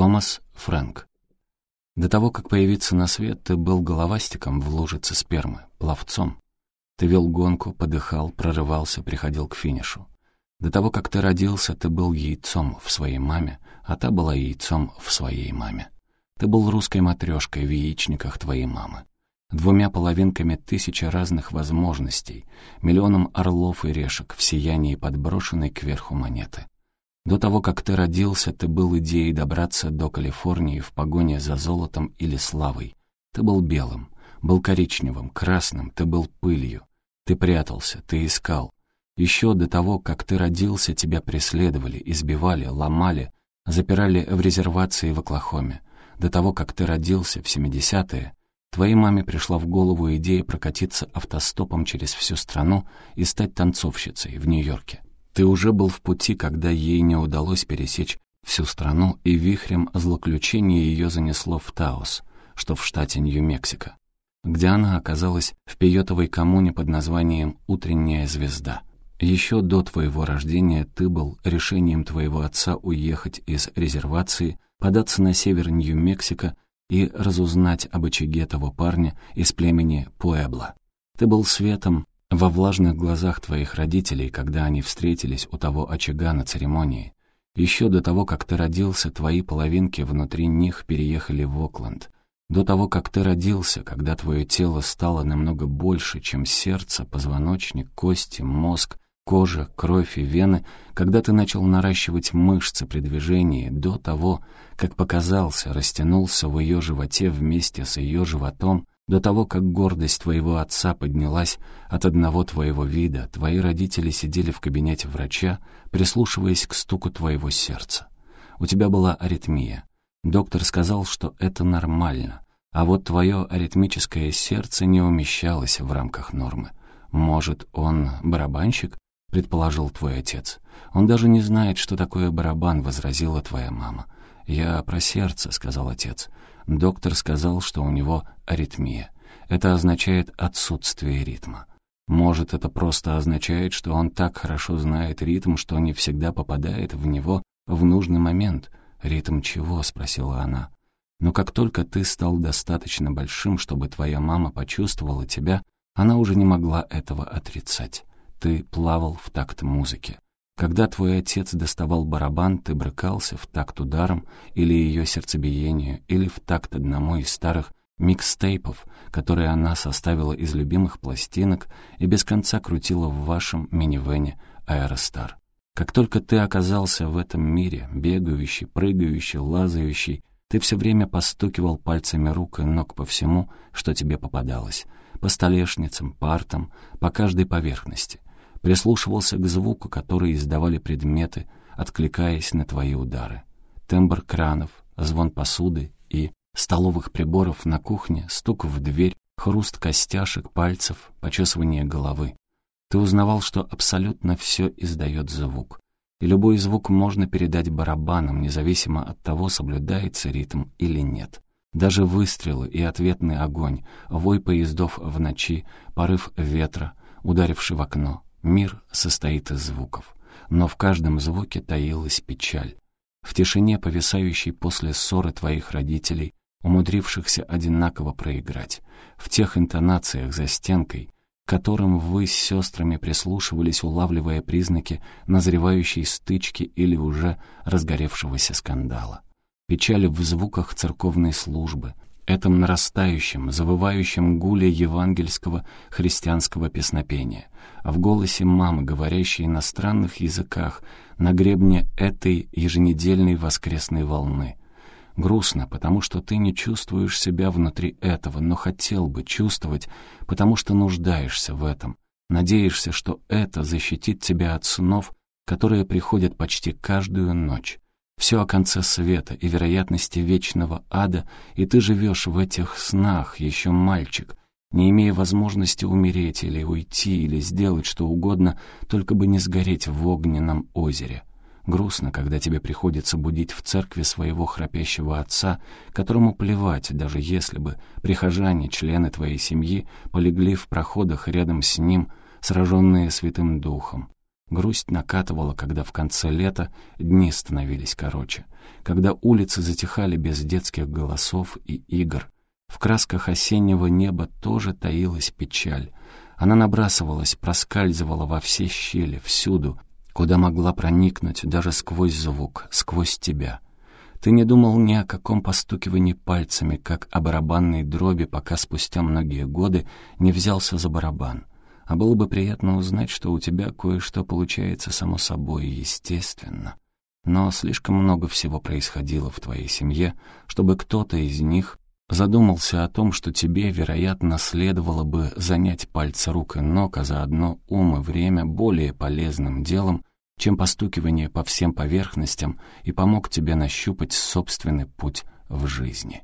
Томас Фрэнк. До того, как появиться на свет, ты был головастиком в лужице спермы, пловцом. Ты вел гонку, подыхал, прорывался, приходил к финишу. До того, как ты родился, ты был яйцом в своей маме, а та была яйцом в своей маме. Ты был русской матрешкой в яичниках твоей мамы. Двумя половинками тысячи разных возможностей, миллионом орлов и решек в сиянии подброшенной кверху монеты. До того, как ты родился, ты был идеей добраться до Калифорнии в погоне за золотом или славой. Ты был белым, был коричневым, красным, ты был пылью. Ты прятался, ты искал. Еще до того, как ты родился, тебя преследовали, избивали, ломали, запирали в резервации в Оклахоме. До того, как ты родился в 70-е, твоей маме пришла в голову идея прокатиться автостопом через всю страну и стать танцовщицей в Нью-Йорке. Ты уже был в пути, когда ей не удалось пересечь всю страну, и вихрем злоключения ее занесло в Таос, что в штате Нью-Мексико, где она оказалась в пиотовой коммуне под названием «Утренняя звезда». Еще до твоего рождения ты был решением твоего отца уехать из резервации, податься на север Нью-Мексико и разузнать об очаге того парня из племени Пуэбла. Ты был светом, во влажных глазах твоих родителей, когда они встретились у того очага на церемонии, еще до того, как ты родился, твои половинки внутри них переехали в Окленд. До того, как ты родился, когда твое тело стало намного больше, чем сердце, позвоночник, кости, мозг, кожа, кровь и вены, когда ты начал наращивать мышцы при движении, до того, как показался, растянулся в ее животе вместе с ее животом, до того, как гордость твоего отца поднялась от одного твоего вида, твои родители сидели в кабинете врача, прислушиваясь к стуку твоего сердца. У тебя была аритмия. Доктор сказал, что это нормально, а вот твое аритмическое сердце не умещалось в рамках нормы. Может, он барабанщик? предположил твой отец. Он даже не знает, что такое барабан, возразила твоя мама. Я про сердце, сказал отец. Доктор сказал, что у него аритмия. Это означает отсутствие ритма. Может, это просто означает, что он так хорошо знает ритм, что не всегда попадает в него в нужный момент. «Ритм чего?» — спросила она. Но как только ты стал достаточно большим, чтобы твоя мама почувствовала тебя, она уже не могла этого отрицать. Ты плавал в такт музыки. Когда твой отец доставал барабан, ты брыкался в такт ударом или ее сердцебиению, или в такт одному из старых микстейпов, которые она составила из любимых пластинок и без конца крутила в вашем минивене «Аэростар». Как только ты оказался в этом мире, бегающий, прыгающий, лазающий, ты все время постукивал пальцами рук и ног по всему, что тебе попадалось, по столешницам, партам, по каждой поверхности — прислушивался к звуку, который издавали предметы, откликаясь на твои удары. Тембр кранов, звон посуды и столовых приборов на кухне, стук в дверь, хруст костяшек, пальцев, почесывание головы. Ты узнавал, что абсолютно все издает звук. И любой звук можно передать барабанам, независимо от того, соблюдается ритм или нет. Даже выстрелы и ответный огонь, вой поездов в ночи, порыв ветра, ударивший в окно, Мир состоит из звуков, но в каждом звуке таилась печаль. В тишине, повисающей после ссоры твоих родителей, умудрившихся одинаково проиграть, в тех интонациях за стенкой, которым вы с сестрами прислушивались, улавливая признаки назревающей стычки или уже разгоревшегося скандала. Печаль в звуках церковной службы, этом нарастающем, завывающем гуле евангельского христианского песнопения — а в голосе мамы, говорящей на странных языках, на гребне этой еженедельной воскресной волны. Грустно, потому что ты не чувствуешь себя внутри этого, но хотел бы чувствовать, потому что нуждаешься в этом. Надеешься, что это защитит тебя от снов, которые приходят почти каждую ночь. Все о конце света и вероятности вечного ада, и ты живешь в этих снах, еще мальчик, не имея возможности умереть или уйти, или сделать что угодно, только бы не сгореть в огненном озере. Грустно, когда тебе приходится будить в церкви своего храпящего отца, которому плевать, даже если бы прихожане, члены твоей семьи, полегли в проходах рядом с ним, сраженные Святым Духом. Грусть накатывала, когда в конце лета дни становились короче, когда улицы затихали без детских голосов и игр. В красках осеннего неба тоже таилась печаль. Она набрасывалась, проскальзывала во все щели, всюду, куда могла проникнуть, даже сквозь звук, сквозь тебя. Ты не думал ни о каком постукивании пальцами, как о барабанной дроби, пока спустя многие годы не взялся за барабан. А было бы приятно узнать, что у тебя кое-что получается само собой, естественно. Но слишком много всего происходило в твоей семье, чтобы кто-то из них задумался о том, что тебе, вероятно, следовало бы занять пальцы рук и ног, а заодно ум и время более полезным делом, чем постукивание по всем поверхностям, и помог тебе нащупать собственный путь в жизни.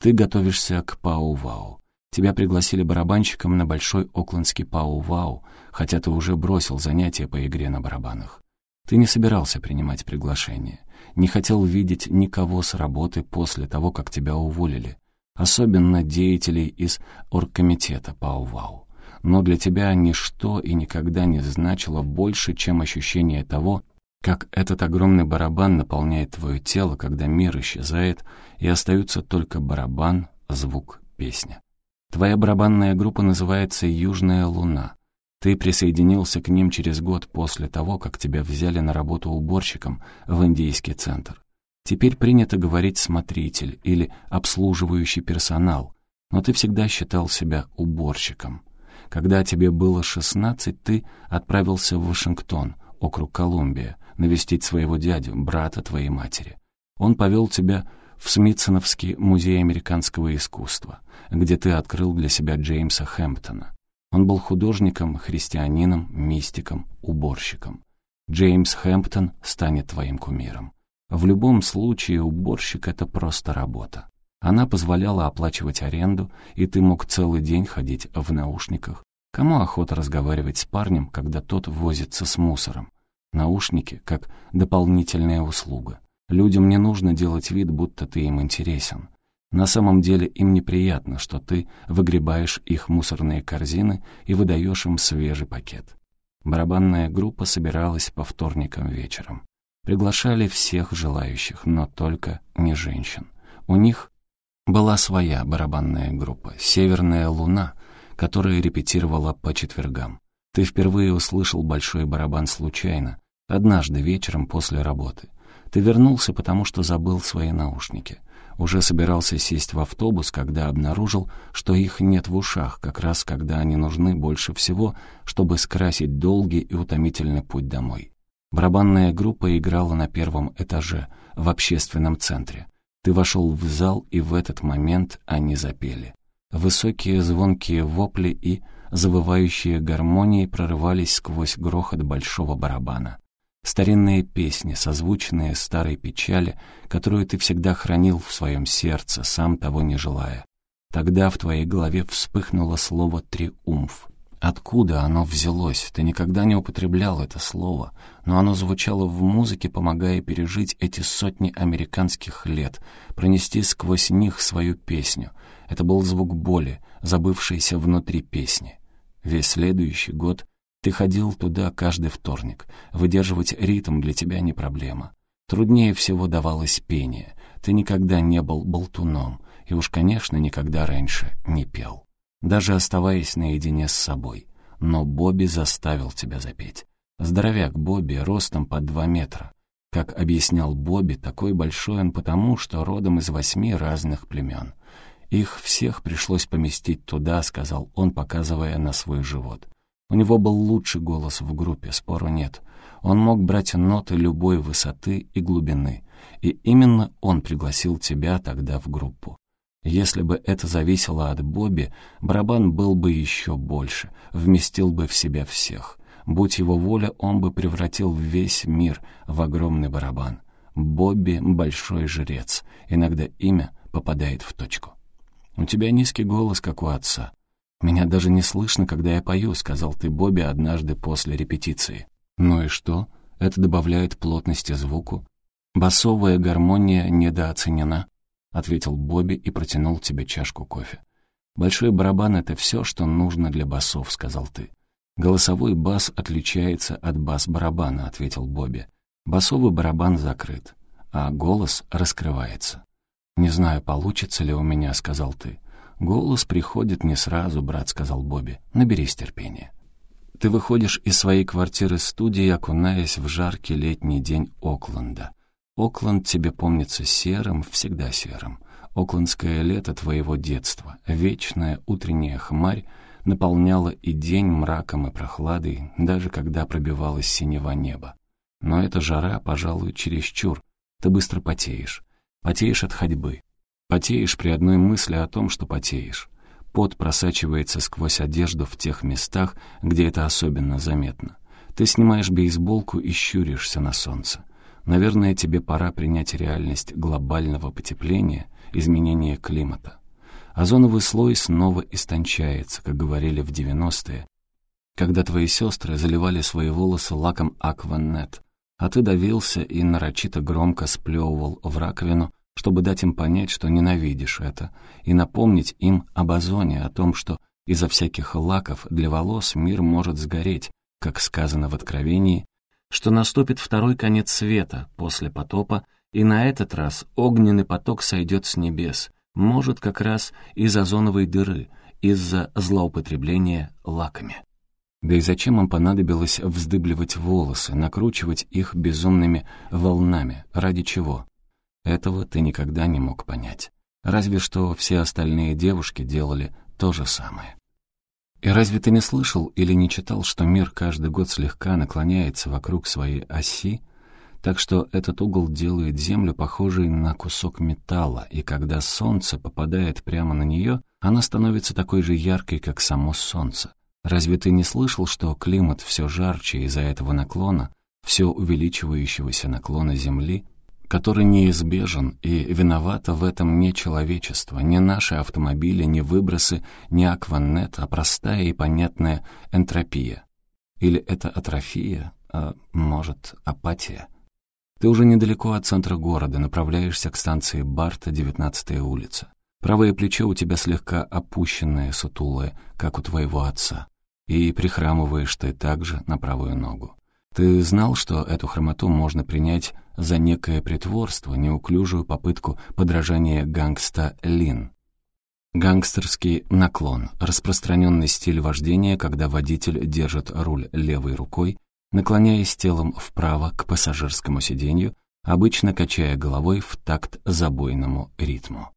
Ты готовишься к Пау-Вау. Тебя пригласили барабанщиком на большой оклендский пау-вау, хотя ты уже бросил занятия по игре на барабанах. Ты не собирался принимать приглашение, не хотел видеть никого с работы после того, как тебя уволили, особенно деятелей из оргкомитета пау-вау. Но для тебя ничто и никогда не значило больше, чем ощущение того, как этот огромный барабан наполняет твое тело, когда мир исчезает, и остаются только барабан, звук, песня. Твоя барабанная группа называется «Южная луна». Ты присоединился к ним через год после того, как тебя взяли на работу уборщиком в индийский центр. Теперь принято говорить «смотритель» или «обслуживающий персонал», но ты всегда считал себя уборщиком. Когда тебе было 16, ты отправился в Вашингтон, округ Колумбия, навестить своего дядю, брата твоей матери. Он повел тебя в Смитсоновский музей американского искусства, где ты открыл для себя Джеймса Хэмптона. Он был художником, христианином, мистиком, уборщиком. Джеймс Хэмптон станет твоим кумиром. В любом случае уборщик — это просто работа. Она позволяла оплачивать аренду, и ты мог целый день ходить в наушниках. Кому охота разговаривать с парнем, когда тот возится с мусором? Наушники — как дополнительная услуга. Людям не нужно делать вид, будто ты им интересен. На самом деле им неприятно, что ты выгребаешь их мусорные корзины и выдаешь им свежий пакет. Барабанная группа собиралась по вторникам вечером. Приглашали всех желающих, но только не женщин. У них была своя барабанная группа «Северная луна», которая репетировала по четвергам. Ты впервые услышал большой барабан случайно, однажды вечером после работы — ты вернулся, потому что забыл свои наушники. Уже собирался сесть в автобус, когда обнаружил, что их нет в ушах, как раз когда они нужны больше всего, чтобы скрасить долгий и утомительный путь домой. Барабанная группа играла на первом этаже, в общественном центре. Ты вошел в зал, и в этот момент они запели. Высокие звонкие вопли и завывающие гармонии прорывались сквозь грохот большого барабана. Старинные песни, созвучные старой печали, которую ты всегда хранил в своем сердце, сам того не желая. Тогда в твоей голове вспыхнуло слово «триумф». Откуда оно взялось? Ты никогда не употреблял это слово, но оно звучало в музыке, помогая пережить эти сотни американских лет, пронести сквозь них свою песню. Это был звук боли, забывшийся внутри песни. Весь следующий год ты ходил туда каждый вторник. Выдерживать ритм для тебя не проблема. Труднее всего давалось пение. Ты никогда не был болтуном, и уж, конечно, никогда раньше не пел. Даже оставаясь наедине с собой. Но Бобби заставил тебя запеть. Здоровяк Бобби ростом под два метра. Как объяснял Бобби, такой большой он потому, что родом из восьми разных племен. Их всех пришлось поместить туда, сказал он, показывая на свой живот. У него был лучший голос в группе, спору нет. Он мог брать ноты любой высоты и глубины. И именно он пригласил тебя тогда в группу. Если бы это зависело от Бобби, барабан был бы еще больше, вместил бы в себя всех. Будь его воля, он бы превратил весь мир в огромный барабан. Бобби — большой жрец. Иногда имя попадает в точку. У тебя низкий голос, как у отца. «Меня даже не слышно, когда я пою», — сказал ты Бобби однажды после репетиции. «Ну и что? Это добавляет плотности звуку». «Басовая гармония недооценена», — ответил Бобби и протянул тебе чашку кофе. «Большой барабан — это все, что нужно для басов», — сказал ты. «Голосовой бас отличается от бас-барабана», — ответил Бобби. «Басовый барабан закрыт, а голос раскрывается». «Не знаю, получится ли у меня», — сказал ты. «Голос приходит не сразу, брат», — сказал Бобби. «Наберись терпения». Ты выходишь из своей квартиры-студии, окунаясь в жаркий летний день Окленда. Окленд тебе помнится серым, всегда серым. Оклендское лето твоего детства, вечная утренняя хмарь, наполняла и день мраком и прохладой, даже когда пробивалось синего неба. Но эта жара, пожалуй, чересчур. Ты быстро потеешь. Потеешь от ходьбы. Потеешь при одной мысли о том, что потеешь. Пот просачивается сквозь одежду в тех местах, где это особенно заметно. Ты снимаешь бейсболку и щуришься на солнце. Наверное, тебе пора принять реальность глобального потепления, изменения климата. Озоновый слой снова истончается, как говорили в 90-е, когда твои сестры заливали свои волосы лаком Акванет, а ты давился и нарочито громко сплевывал в раковину, чтобы дать им понять, что ненавидишь это, и напомнить им об озоне, о том, что из-за всяких лаков для волос мир может сгореть, как сказано в Откровении, что наступит второй конец света после потопа, и на этот раз огненный поток сойдет с небес, может, как раз из озоновой дыры, из-за злоупотребления лаками. Да и зачем им понадобилось вздыбливать волосы, накручивать их безумными волнами? Ради чего? Этого ты никогда не мог понять. Разве что все остальные девушки делали то же самое. И разве ты не слышал или не читал, что мир каждый год слегка наклоняется вокруг своей оси, так что этот угол делает Землю похожей на кусок металла, и когда Солнце попадает прямо на нее, она становится такой же яркой, как само Солнце. Разве ты не слышал, что климат все жарче из-за этого наклона, все увеличивающегося наклона Земли, который неизбежен, и виновато в этом не человечество, не наши автомобили, не выбросы, не акванет, а простая и понятная энтропия. Или это атрофия, а может, апатия. Ты уже недалеко от центра города, направляешься к станции Барта, 19-я улица. Правое плечо у тебя слегка опущенное, сутулое, как у твоего отца. И прихрамываешь ты также на правую ногу. Ты знал, что эту хромоту можно принять за некое притворство, неуклюжую попытку подражания гангста Лин. Гангстерский наклон — распространенный стиль вождения, когда водитель держит руль левой рукой наклоняясь телом вправо к пассажирскому сиденью, обычно качая головой в такт забойному ритму.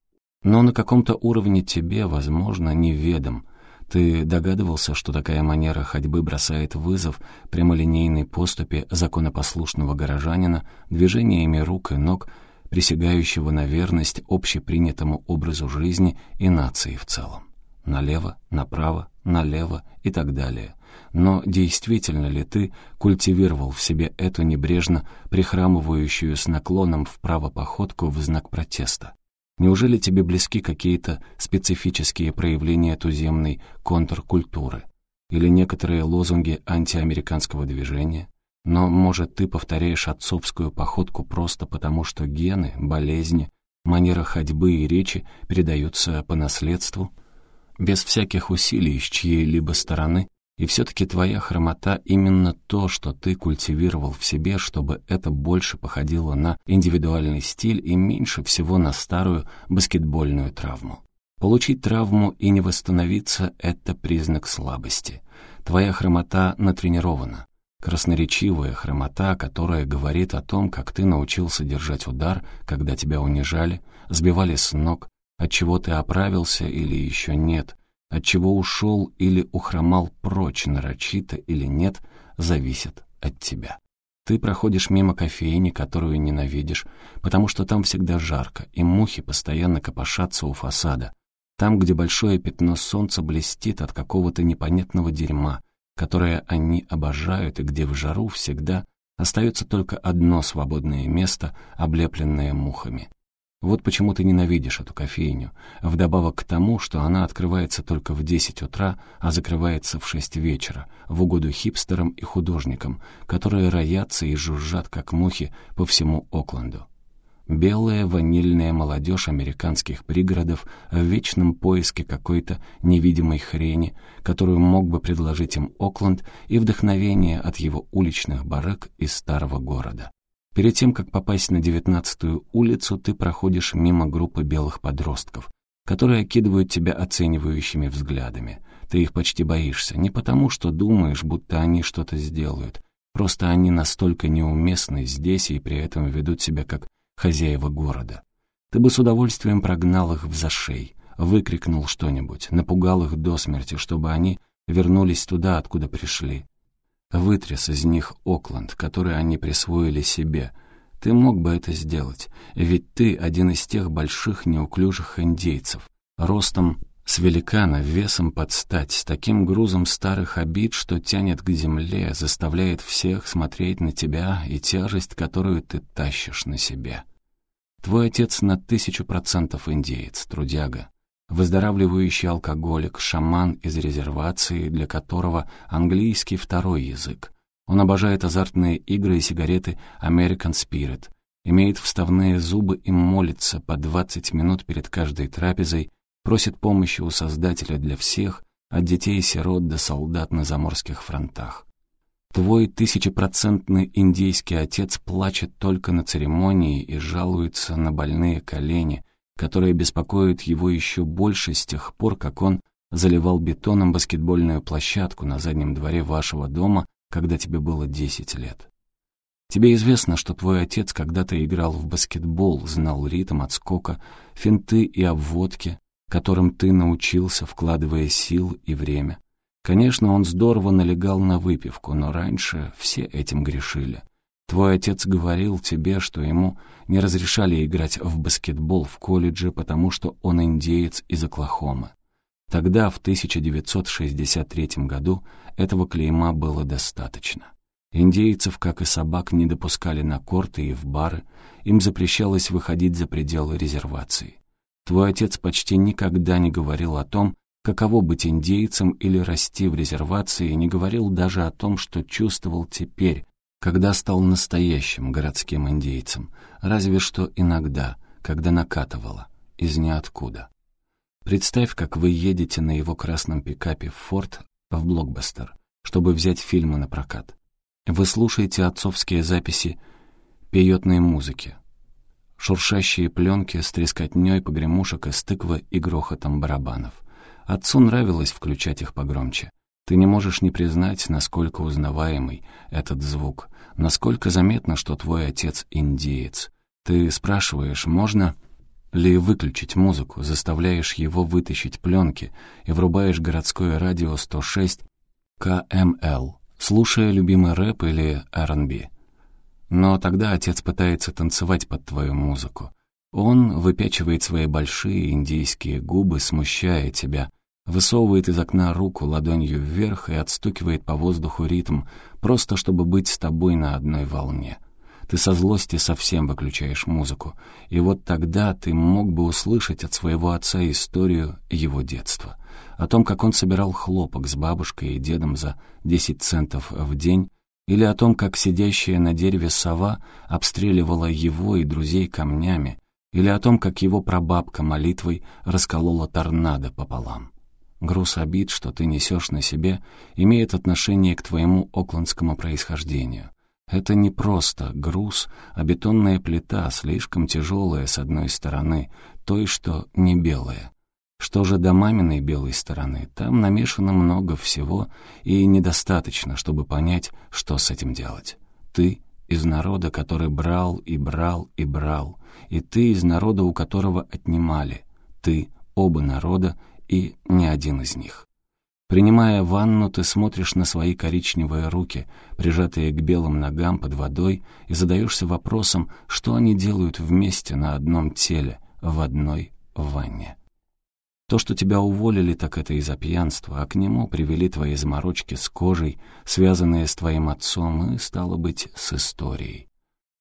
Но на каком-то уровне тебе, возможно, неведом. Ты догадывался, что такая манера ходьбы бросает вызов прямолинейной поступе законопослушного горожанина движениями рук и ног, присягающего на верность общепринятому образу жизни и нации в целом. Налево, направо, налево и так далее — но действительно ли ты культивировал в себе эту небрежно прихрамывающую с наклоном вправо походку в знак протеста? Неужели тебе близки какие-то специфические проявления туземной контркультуры? Или некоторые лозунги антиамериканского движения? Но, может, ты повторяешь отцовскую походку просто потому, что гены, болезни, манера ходьбы и речи передаются по наследству? Без всяких усилий с чьей-либо стороны и все-таки твоя хромота именно то, что ты культивировал в себе, чтобы это больше походило на индивидуальный стиль и меньше всего на старую баскетбольную травму. Получить травму и не восстановиться — это признак слабости. Твоя хромота натренирована. Красноречивая хромота, которая говорит о том, как ты научился держать удар, когда тебя унижали, сбивали с ног, от чего ты оправился или еще нет — от чего ушел или ухромал прочь нарочито или нет, зависит от тебя. Ты проходишь мимо кофейни, которую ненавидишь, потому что там всегда жарко, и мухи постоянно копошатся у фасада. Там, где большое пятно солнца блестит от какого-то непонятного дерьма, которое они обожают, и где в жару всегда остается только одно свободное место, облепленное мухами. Вот почему ты ненавидишь эту кофейню, вдобавок к тому, что она открывается только в 10 утра, а закрывается в 6 вечера, в угоду хипстерам и художникам, которые роятся и жужжат, как мухи, по всему Окленду. Белая ванильная молодежь американских пригородов в вечном поиске какой-то невидимой хрени, которую мог бы предложить им Окленд, и вдохновение от его уличных барак из старого города. Перед тем, как попасть на девятнадцатую улицу, ты проходишь мимо группы белых подростков, которые окидывают тебя оценивающими взглядами. Ты их почти боишься, не потому, что думаешь, будто они что-то сделают. Просто они настолько неуместны здесь и при этом ведут себя как хозяева города. Ты бы с удовольствием прогнал их в зашей, выкрикнул что-нибудь, напугал их до смерти, чтобы они вернулись туда, откуда пришли. Вытряс из них Окленд, который они присвоили себе. Ты мог бы это сделать, ведь ты один из тех больших неуклюжих индейцев, ростом с великана, весом под стать, с таким грузом старых обид, что тянет к земле, заставляет всех смотреть на тебя и тяжесть, которую ты тащишь на себе. Твой отец на тысячу процентов индеец, трудяга, выздоравливающий алкоголик, шаман из резервации, для которого английский второй язык. Он обожает азартные игры и сигареты American Spirit, имеет вставные зубы и молится по 20 минут перед каждой трапезой, просит помощи у Создателя для всех, от детей-сирот до солдат на заморских фронтах. Твой тысячепроцентный индийский отец плачет только на церемонии и жалуется на больные колени, которые беспокоят его еще больше с тех пор, как он заливал бетоном баскетбольную площадку на заднем дворе вашего дома, когда тебе было десять лет. Тебе известно, что твой отец когда-то играл в баскетбол, знал ритм отскока, финты и обводки, которым ты научился, вкладывая сил и время. Конечно, он здорово налегал на выпивку, но раньше все этим грешили. Твой отец говорил тебе, что ему не разрешали играть в баскетбол в колледже, потому что он индеец из Оклахомы. Тогда, в 1963 году, этого клейма было достаточно. Индейцев, как и собак, не допускали на корты и в бары, им запрещалось выходить за пределы резервации. Твой отец почти никогда не говорил о том, каково быть индейцем или расти в резервации, и не говорил даже о том, что чувствовал теперь, когда стал настоящим городским индейцем, разве что иногда, когда накатывало, из ниоткуда. Представь, как вы едете на его красном пикапе в форт в Блокбастер, чтобы взять фильмы на прокат. Вы слушаете отцовские записи пеетной музыки, шуршащие пленки с трескотней погремушек из тыквы и грохотом барабанов. Отцу нравилось включать их погромче. Ты не можешь не признать, насколько узнаваемый этот звук, насколько заметно, что твой отец индеец. Ты спрашиваешь, можно ли выключить музыку, заставляешь его вытащить пленки и врубаешь городское радио 106 КМЛ, слушая любимый рэп или R&B. Но тогда отец пытается танцевать под твою музыку. Он выпячивает свои большие индийские губы, смущая тебя, высовывает из окна руку ладонью вверх и отстукивает по воздуху ритм, просто чтобы быть с тобой на одной волне. Ты со злости совсем выключаешь музыку, и вот тогда ты мог бы услышать от своего отца историю его детства. О том, как он собирал хлопок с бабушкой и дедом за 10 центов в день, или о том, как сидящая на дереве сова обстреливала его и друзей камнями, или о том, как его прабабка молитвой расколола торнадо пополам. Груз обид, что ты несешь на себе, имеет отношение к твоему оклендскому происхождению. Это не просто груз, а бетонная плита, слишком тяжелая с одной стороны, той, что не белая. Что же до маминой белой стороны, там намешано много всего и недостаточно, чтобы понять, что с этим делать. Ты из народа, который брал и брал и брал, и ты из народа, у которого отнимали. Ты оба народа и ни один из них. Принимая ванну, ты смотришь на свои коричневые руки, прижатые к белым ногам под водой, и задаешься вопросом, что они делают вместе на одном теле, в одной ванне. То, что тебя уволили, так это из-за пьянства, а к нему привели твои заморочки с кожей, связанные с твоим отцом и, стало быть, с историей.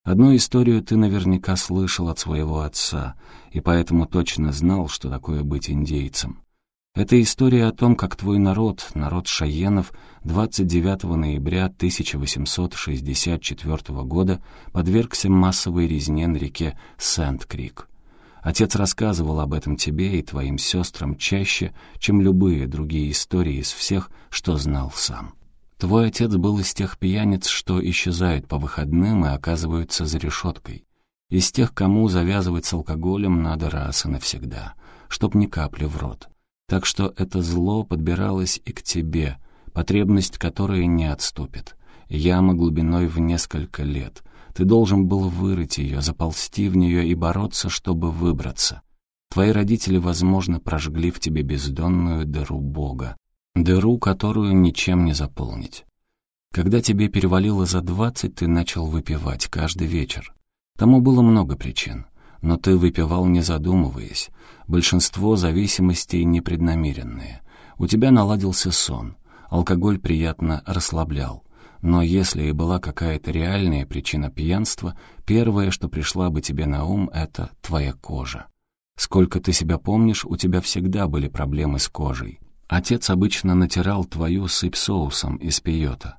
Одну историю ты наверняка слышал от своего отца, и поэтому точно знал, что такое быть индейцем. Это история о том, как твой народ, народ Шаенов, 29 ноября 1864 года подвергся массовой резне на реке Сент-Крик. Отец рассказывал об этом тебе и твоим сестрам чаще, чем любые другие истории из всех, что знал сам. Твой отец был из тех пьяниц, что исчезают по выходным и оказываются за решеткой. Из тех, кому завязывать с алкоголем надо раз и навсегда, чтоб ни капли в рот. Так что это зло подбиралось и к тебе, потребность которой не отступит. Яма глубиной в несколько лет. Ты должен был вырыть ее, заползти в нее и бороться, чтобы выбраться. Твои родители, возможно, прожгли в тебе бездонную дыру Бога, дыру, которую ничем не заполнить. Когда тебе перевалило за двадцать, ты начал выпивать каждый вечер. Тому было много причин, но ты выпивал не задумываясь. Большинство зависимостей непреднамеренные. У тебя наладился сон, алкоголь приятно расслаблял. Но если и была какая-то реальная причина пьянства, первое, что пришла бы тебе на ум, это твоя кожа. Сколько ты себя помнишь, у тебя всегда были проблемы с кожей. Отец обычно натирал твою сыпь соусом из пиота.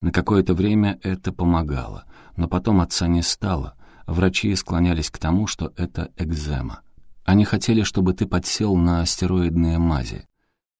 На какое-то время это помогало, но потом отца не стало. Врачи склонялись к тому, что это экзема. Они хотели, чтобы ты подсел на астероидные мази.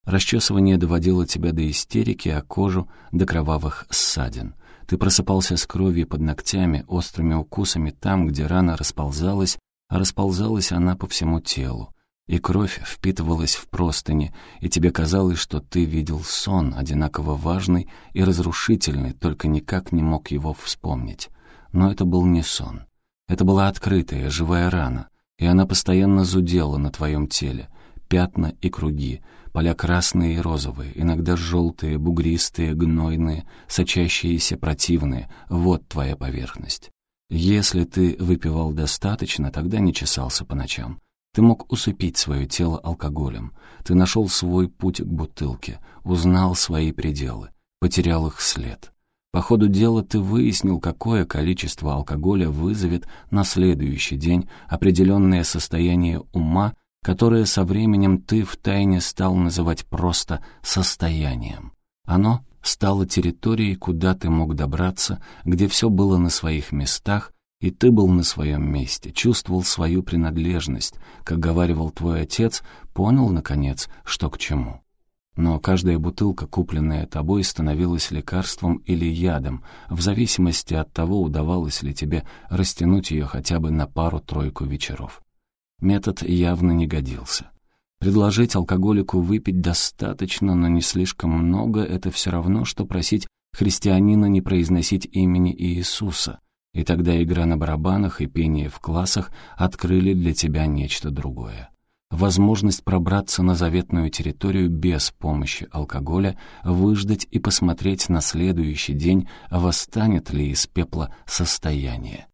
Расчесывание доводило тебя до истерики, а кожу — до кровавых ссадин. Ты просыпался с кровью под ногтями, острыми укусами там, где рана расползалась, а расползалась она по всему телу. И кровь впитывалась в простыни, и тебе казалось, что ты видел сон, одинаково важный и разрушительный, только никак не мог его вспомнить. Но это был не сон. Это была открытая, живая рана, и она постоянно зудела на твоем теле. Пятна и круги, поля красные и розовые, иногда желтые, бугристые, гнойные, сочащиеся, противные. Вот твоя поверхность. Если ты выпивал достаточно, тогда не чесался по ночам. Ты мог усыпить свое тело алкоголем. Ты нашел свой путь к бутылке, узнал свои пределы, потерял их след. По ходу дела ты выяснил, какое количество алкоголя вызовет на следующий день определенное состояние ума которое со временем ты втайне стал называть просто «состоянием». Оно стало территорией, куда ты мог добраться, где все было на своих местах, и ты был на своем месте, чувствовал свою принадлежность, как говаривал твой отец, понял, наконец, что к чему. Но каждая бутылка, купленная тобой, становилась лекарством или ядом, в зависимости от того, удавалось ли тебе растянуть ее хотя бы на пару-тройку вечеров. Метод явно не годился. Предложить алкоголику выпить достаточно, но не слишком много — это все равно, что просить христианина не произносить имени Иисуса, и тогда игра на барабанах и пение в классах открыли для тебя нечто другое. Возможность пробраться на заветную территорию без помощи алкоголя, выждать и посмотреть на следующий день, восстанет ли из пепла состояние.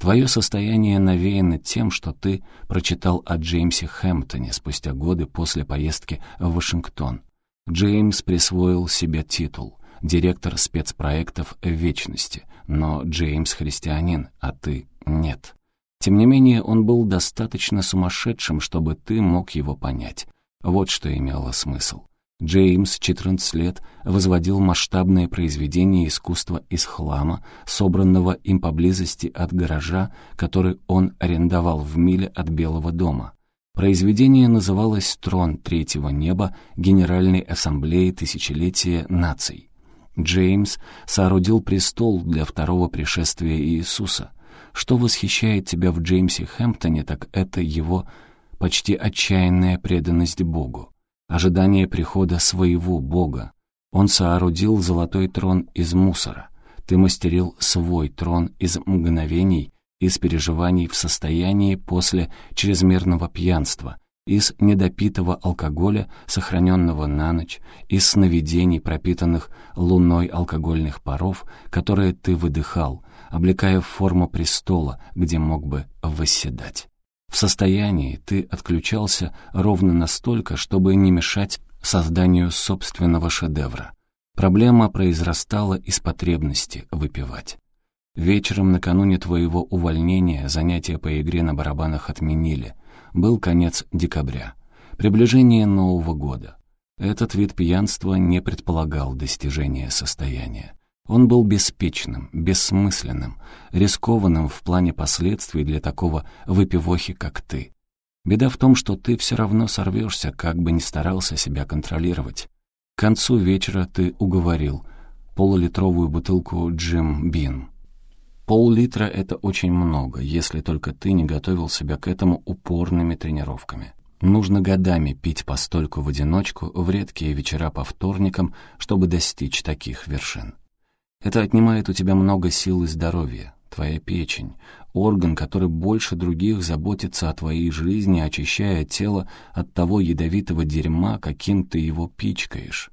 Твое состояние навеяно тем, что ты прочитал о Джеймсе Хэмптоне спустя годы после поездки в Вашингтон. Джеймс присвоил себе титул «Директор спецпроектов вечности», но Джеймс христианин, а ты нет. Тем не менее, он был достаточно сумасшедшим, чтобы ты мог его понять. Вот что имело смысл. Джеймс, 14 лет, возводил масштабное произведение искусства из хлама, собранного им поблизости от гаража, который он арендовал в миле от Белого дома. Произведение называлось «Трон третьего неба Генеральной ассамблеи тысячелетия наций». Джеймс соорудил престол для второго пришествия Иисуса. Что восхищает тебя в Джеймсе Хэмптоне, так это его почти отчаянная преданность Богу ожидание прихода своего Бога. Он соорудил золотой трон из мусора. Ты мастерил свой трон из мгновений, из переживаний в состоянии после чрезмерного пьянства, из недопитого алкоголя, сохраненного на ночь, из сновидений, пропитанных луной алкогольных паров, которые ты выдыхал, облекая форму престола, где мог бы восседать. В состоянии ты отключался ровно настолько, чтобы не мешать созданию собственного шедевра. Проблема произрастала из потребности выпивать. Вечером накануне твоего увольнения занятия по игре на барабанах отменили. Был конец декабря. приближение Нового года. Этот вид пьянства не предполагал достижения состояния. Он был беспечным, бессмысленным, рискованным в плане последствий для такого выпивохи, как ты. Беда в том, что ты все равно сорвешься, как бы ни старался себя контролировать. К концу вечера ты уговорил полулитровую бутылку Джим Бин. Пол-литра — это очень много, если только ты не готовил себя к этому упорными тренировками. Нужно годами пить постольку в одиночку в редкие вечера по вторникам, чтобы достичь таких вершин. Это отнимает у тебя много сил и здоровья. Твоя печень — орган, который больше других заботится о твоей жизни, очищая тело от того ядовитого дерьма, каким ты его пичкаешь.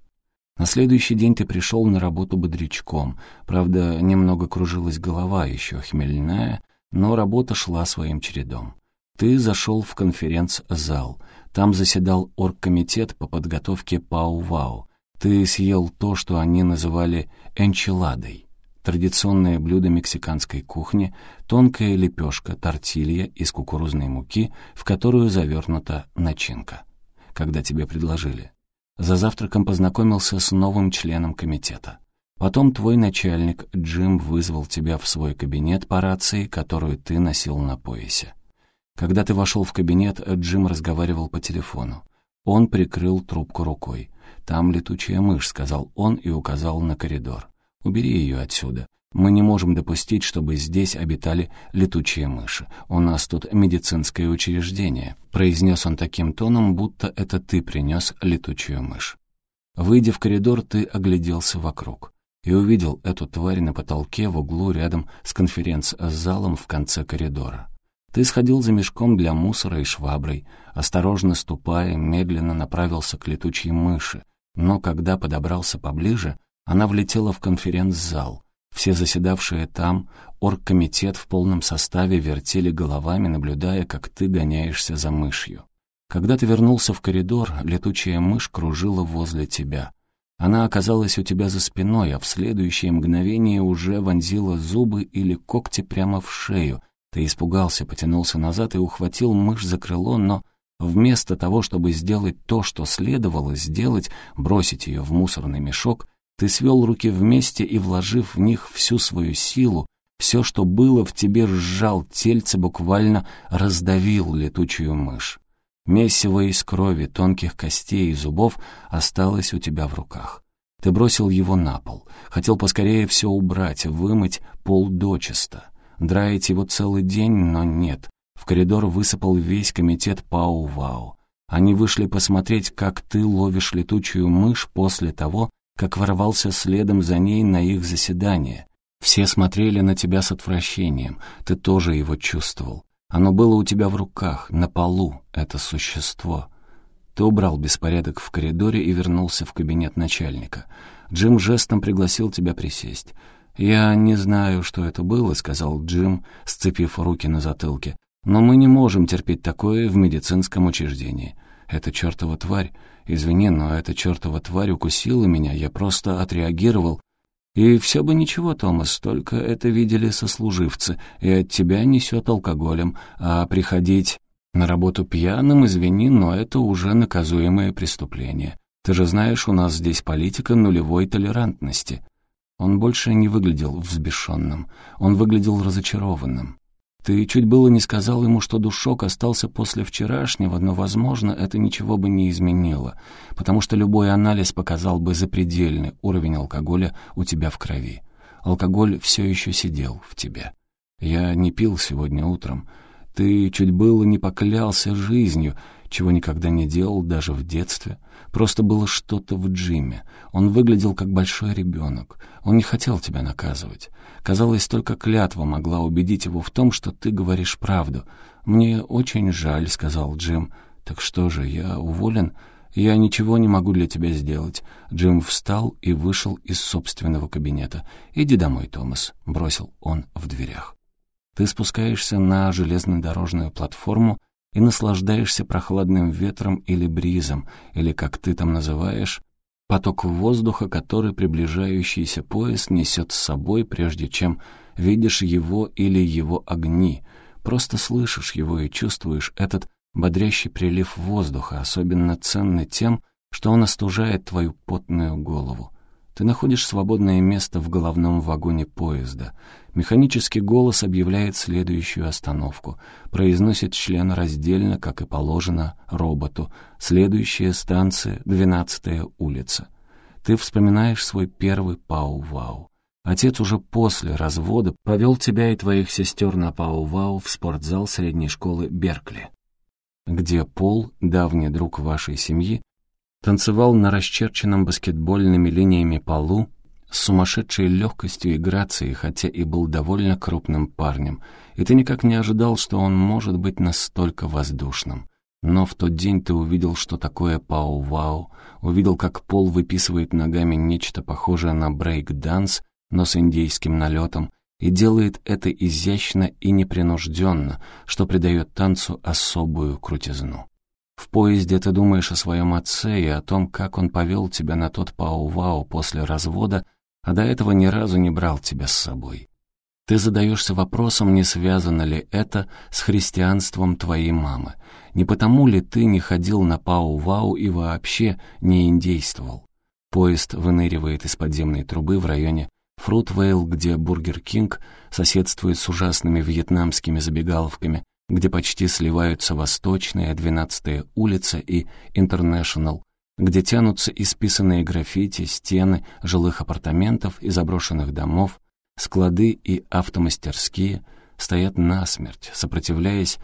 На следующий день ты пришел на работу бодрячком. Правда, немного кружилась голова, еще хмельная, но работа шла своим чередом. Ты зашел в конференц-зал. Там заседал оргкомитет по подготовке Пау-Вау. Ты съел то, что они называли «энчиладой». Традиционное блюдо мексиканской кухни, тонкая лепешка, тортилья из кукурузной муки, в которую завернута начинка. Когда тебе предложили. За завтраком познакомился с новым членом комитета. Потом твой начальник Джим вызвал тебя в свой кабинет по рации, которую ты носил на поясе. Когда ты вошел в кабинет, Джим разговаривал по телефону. Он прикрыл трубку рукой. «Там летучая мышь», — сказал он и указал на коридор. «Убери ее отсюда. Мы не можем допустить, чтобы здесь обитали летучие мыши. У нас тут медицинское учреждение», — произнес он таким тоном, будто это ты принес летучую мышь. Выйдя в коридор, ты огляделся вокруг и увидел эту тварь на потолке в углу рядом с конференц-залом в конце коридора. Ты сходил за мешком для мусора и шваброй, осторожно ступая, медленно направился к летучей мыши, но когда подобрался поближе, она влетела в конференц-зал. Все заседавшие там, оргкомитет в полном составе вертели головами, наблюдая, как ты гоняешься за мышью. Когда ты вернулся в коридор, летучая мышь кружила возле тебя. Она оказалась у тебя за спиной, а в следующее мгновение уже вонзила зубы или когти прямо в шею, ты испугался, потянулся назад и ухватил мышь за крыло, но вместо того, чтобы сделать то, что следовало сделать, бросить ее в мусорный мешок, ты свел руки вместе и, вложив в них всю свою силу, все, что было в тебе, сжал тельце, буквально раздавил летучую мышь. Месиво из крови, тонких костей и зубов осталось у тебя в руках. Ты бросил его на пол, хотел поскорее все убрать, вымыть пол дочисто. Драить его целый день, но нет. В коридор высыпал весь комитет Пау-Вау. Они вышли посмотреть, как ты ловишь летучую мышь после того, как ворвался следом за ней на их заседание. Все смотрели на тебя с отвращением, ты тоже его чувствовал. Оно было у тебя в руках, на полу, это существо. Ты убрал беспорядок в коридоре и вернулся в кабинет начальника. Джим жестом пригласил тебя присесть. «Я не знаю, что это было», — сказал Джим, сцепив руки на затылке. «Но мы не можем терпеть такое в медицинском учреждении. Это чертова тварь. Извини, но эта чертова тварь укусила меня, я просто отреагировал. И все бы ничего, Томас, только это видели сослуживцы, и от тебя несет алкоголем, а приходить на работу пьяным, извини, но это уже наказуемое преступление. Ты же знаешь, у нас здесь политика нулевой толерантности». Он больше не выглядел взбешенным, он выглядел разочарованным. Ты чуть было не сказал ему, что душок остался после вчерашнего, но, возможно, это ничего бы не изменило, потому что любой анализ показал бы запредельный уровень алкоголя у тебя в крови. Алкоголь все еще сидел в тебе. Я не пил сегодня утром. Ты чуть было не поклялся жизнью, чего никогда не делал даже в детстве. Просто было что-то в Джиме. Он выглядел как большой ребенок. Он не хотел тебя наказывать. Казалось, только клятва могла убедить его в том, что ты говоришь правду. «Мне очень жаль», — сказал Джим. «Так что же, я уволен?» «Я ничего не могу для тебя сделать». Джим встал и вышел из собственного кабинета. «Иди домой, Томас», — бросил он в дверях. Ты спускаешься на железнодорожную платформу и наслаждаешься прохладным ветром или бризом, или, как ты там называешь, поток воздуха, который приближающийся поезд несет с собой, прежде чем видишь его или его огни. Просто слышишь его и чувствуешь этот бодрящий прилив воздуха, особенно ценный тем, что он остужает твою потную голову. Ты находишь свободное место в головном вагоне поезда. Механический голос объявляет следующую остановку. Произносит член раздельно, как и положено, роботу. Следующая станция — двенадцатая улица. Ты вспоминаешь свой первый пау-вау. Отец уже после развода повел тебя и твоих сестер на пау-вау в спортзал средней школы Беркли, где Пол, давний друг вашей семьи, танцевал на расчерченном баскетбольными линиями полу с сумасшедшей легкостью и грацией, хотя и был довольно крупным парнем, и ты никак не ожидал, что он может быть настолько воздушным. Но в тот день ты увидел, что такое пау-вау, увидел, как Пол выписывает ногами нечто похожее на брейк-данс, но с индейским налетом, и делает это изящно и непринужденно, что придает танцу особую крутизну. В поезде ты думаешь о своем отце и о том, как он повел тебя на тот пау-вау после развода, а до этого ни разу не брал тебя с собой. Ты задаешься вопросом, не связано ли это с христианством твоей мамы. Не потому ли ты не ходил на пау-вау и вообще не индействовал? Поезд выныривает из подземной трубы в районе Фрутвейл, где Бургер Кинг соседствует с ужасными вьетнамскими забегаловками, где почти сливаются Восточная, 12-я улица и Интернешнл, где тянутся исписанные граффити, стены жилых апартаментов и заброшенных домов, склады и автомастерские стоят насмерть, сопротивляясь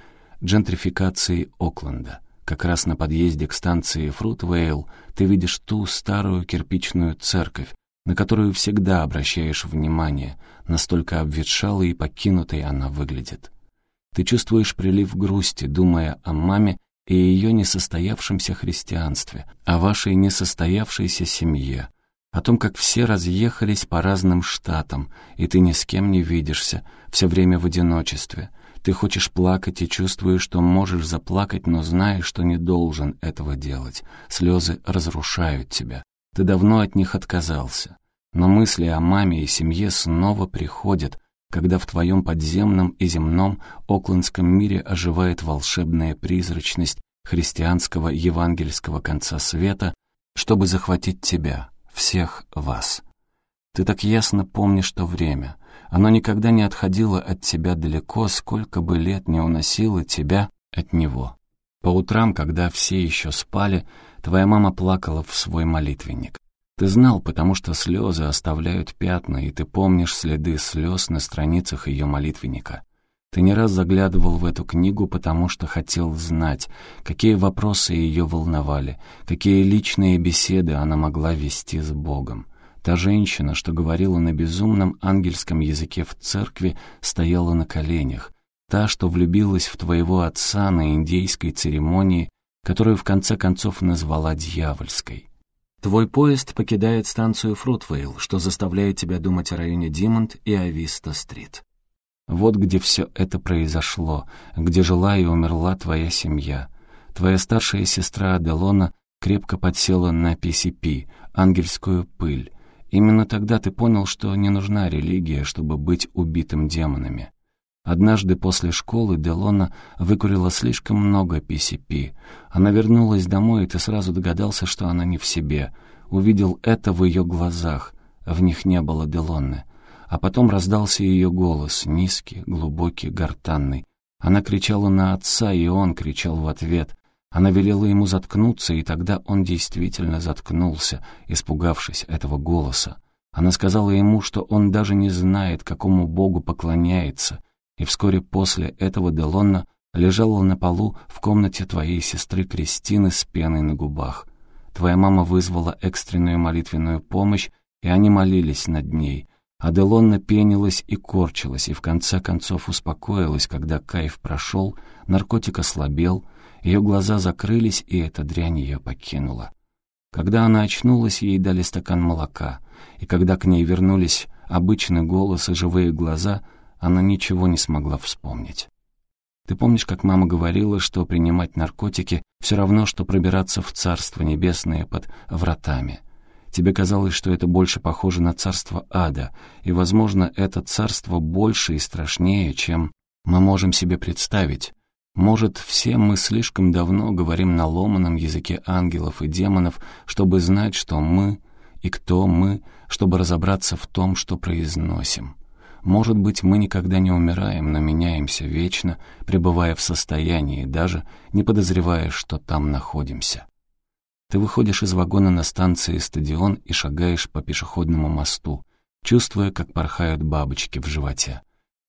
джентрификации Окленда. Как раз на подъезде к станции Фрутвейл ты видишь ту старую кирпичную церковь, на которую всегда обращаешь внимание, настолько обветшалой и покинутой она выглядит. Ты чувствуешь прилив грусти, думая о маме и ее несостоявшемся христианстве, о вашей несостоявшейся семье, о том, как все разъехались по разным штатам, и ты ни с кем не видишься, все время в одиночестве. Ты хочешь плакать и чувствуешь, что можешь заплакать, но знаешь, что не должен этого делать. Слезы разрушают тебя. Ты давно от них отказался. Но мысли о маме и семье снова приходят, когда в твоем подземном и земном оклендском мире оживает волшебная призрачность христианского евангельского конца света, чтобы захватить тебя, всех вас. Ты так ясно помнишь то время. Оно никогда не отходило от тебя далеко, сколько бы лет не уносило тебя от него. По утрам, когда все еще спали, твоя мама плакала в свой молитвенник. Ты знал, потому что слезы оставляют пятна, и ты помнишь следы слез на страницах ее молитвенника. Ты не раз заглядывал в эту книгу, потому что хотел знать, какие вопросы ее волновали, какие личные беседы она могла вести с Богом. Та женщина, что говорила на безумном ангельском языке в церкви, стояла на коленях. Та, что влюбилась в твоего отца на индейской церемонии, которую в конце концов назвала дьявольской. Твой поезд покидает станцию Фрутвейл, что заставляет тебя думать о районе Димонд и Ависта-стрит. Вот где все это произошло, где жила и умерла твоя семья. Твоя старшая сестра Аделона крепко подсела на PCP, ангельскую пыль. Именно тогда ты понял, что не нужна религия, чтобы быть убитым демонами. Однажды после школы Делона выкурила слишком много PCP. Она вернулась домой, и ты сразу догадался, что она не в себе. Увидел это в ее глазах. В них не было Делонны. А потом раздался ее голос, низкий, глубокий, гортанный. Она кричала на отца, и он кричал в ответ. Она велела ему заткнуться, и тогда он действительно заткнулся, испугавшись этого голоса. Она сказала ему, что он даже не знает, какому богу поклоняется — и вскоре после этого Делонна лежала на полу в комнате твоей сестры Кристины с пеной на губах. Твоя мама вызвала экстренную молитвенную помощь, и они молились над ней. А Делонна пенилась и корчилась, и в конце концов успокоилась, когда кайф прошел, наркотик ослабел, ее глаза закрылись, и эта дрянь ее покинула. Когда она очнулась, ей дали стакан молока, и когда к ней вернулись обычный голос и живые глаза — она ничего не смогла вспомнить. Ты помнишь, как мама говорила, что принимать наркотики все равно, что пробираться в Царство Небесное под вратами? Тебе казалось, что это больше похоже на царство ада, и, возможно, это царство больше и страшнее, чем мы можем себе представить. Может, все мы слишком давно говорим на ломаном языке ангелов и демонов, чтобы знать, что мы и кто мы, чтобы разобраться в том, что произносим. Может быть, мы никогда не умираем, но меняемся вечно, пребывая в состоянии, даже не подозревая, что там находимся. Ты выходишь из вагона на станции стадион и шагаешь по пешеходному мосту, чувствуя, как порхают бабочки в животе.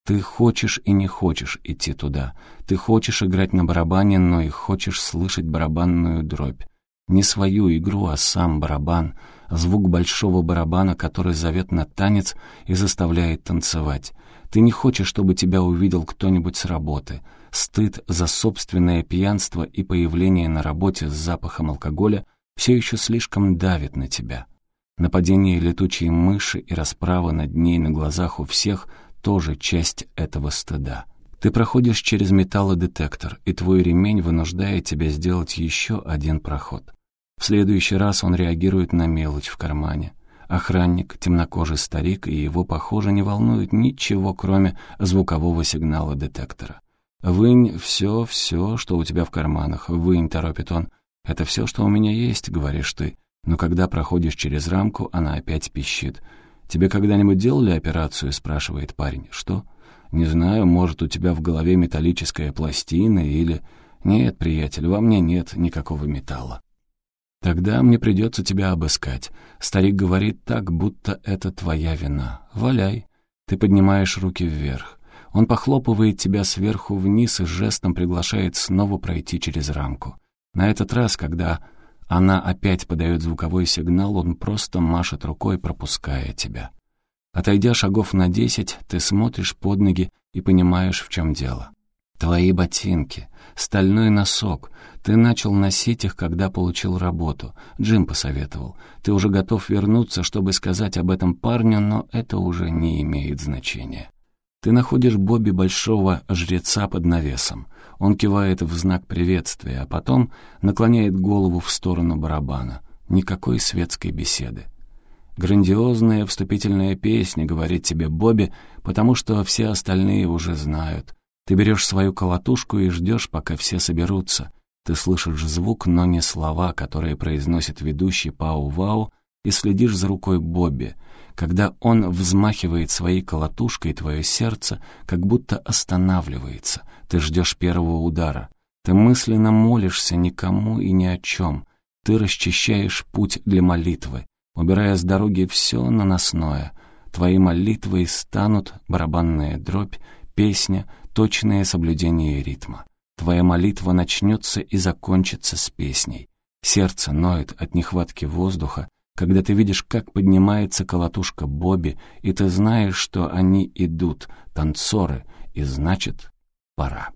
Ты хочешь и не хочешь идти туда. Ты хочешь играть на барабане, но и хочешь слышать барабанную дробь. Не свою игру, а сам барабан, звук большого барабана, который зовет на танец и заставляет танцевать. Ты не хочешь, чтобы тебя увидел кто-нибудь с работы. Стыд за собственное пьянство и появление на работе с запахом алкоголя все еще слишком давит на тебя. Нападение летучей мыши и расправа над ней на глазах у всех тоже часть этого стыда. Ты проходишь через металлодетектор, и твой ремень вынуждает тебя сделать еще один проход. В следующий раз он реагирует на мелочь в кармане. Охранник, темнокожий старик, и его, похоже, не волнует ничего, кроме звукового сигнала детектора. «Вынь все, все, что у тебя в карманах. Вынь», — торопит он. «Это все, что у меня есть», — говоришь ты. Но когда проходишь через рамку, она опять пищит. «Тебе когда-нибудь делали операцию?» — спрашивает парень. «Что?» «Не знаю, может, у тебя в голове металлическая пластина или...» «Нет, приятель, во мне нет никакого металла». «Тогда мне придется тебя обыскать. Старик говорит так, будто это твоя вина. Валяй». Ты поднимаешь руки вверх. Он похлопывает тебя сверху вниз и жестом приглашает снова пройти через рамку. На этот раз, когда она опять подает звуковой сигнал, он просто машет рукой, пропуская тебя. Отойдя шагов на десять, ты смотришь под ноги и понимаешь, в чем дело. Твои ботинки, стальной носок. Ты начал носить их, когда получил работу. Джим посоветовал. Ты уже готов вернуться, чтобы сказать об этом парню, но это уже не имеет значения. Ты находишь Бобби большого жреца под навесом. Он кивает в знак приветствия, а потом наклоняет голову в сторону барабана. Никакой светской беседы. Грандиозная вступительная песня, говорит тебе Бобби, потому что все остальные уже знают. Ты берешь свою колотушку и ждешь, пока все соберутся. Ты слышишь звук, но не слова, которые произносит ведущий Пау-Вау, и следишь за рукой Бобби. Когда он взмахивает своей колотушкой, твое сердце как будто останавливается — ты ждешь первого удара. Ты мысленно молишься никому и ни о чем. Ты расчищаешь путь для молитвы, убирая с дороги все наносное. Твои молитвы станут барабанная дробь, песня, точное соблюдение ритма. Твоя молитва начнется и закончится с песней. Сердце ноет от нехватки воздуха, когда ты видишь, как поднимается колотушка Бобби, и ты знаешь, что они идут, танцоры, и значит, пора.